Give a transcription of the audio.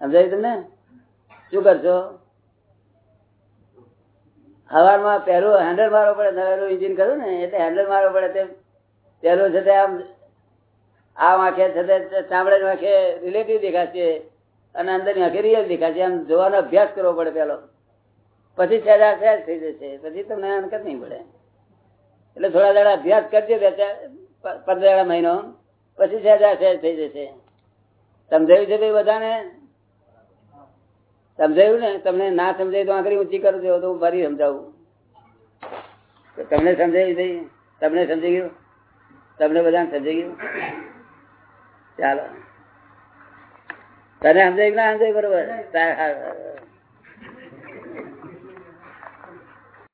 સમજાય તમને? શું કરશો? હવારમાં પહેલું હેન્ડલ મારવો પડે, નવેલું ઇન્જિન કર્યું ને, એટલે હેન્ડલ મારવો પડે તેમ. પહેલું છે આમ, આ વાંખે છે તે ચામડે વાંખે રિલેટિવ દેખાશે, અને અંદર આંખે રિયલ દેખાશે. આમ જોવાનો અભ્યાસ કરવો પડે પેલો પછી સહેજા સહેજ થઈ જશે. પછી તમને અનકત નહીં પડે. એટલે થોડા દાડા અભ્યાસ કરજો, બે ચાર, પંદર મહિનો. પછી સહેજા સહેજ થઈ જશે. સમજાયું છે ભાઈ બધાને? સમજાયું ને? તમને ના સમજાય તો આંકડી ઊંચી કરજો તો હું ફરી સમજાવું. તમને સમજાવી દઈ તમને સમજાઈ ગયું તમને બધાને સમજાઈ ગયું ચાલો. તને સમજાય ના સમજાય? બરોબર.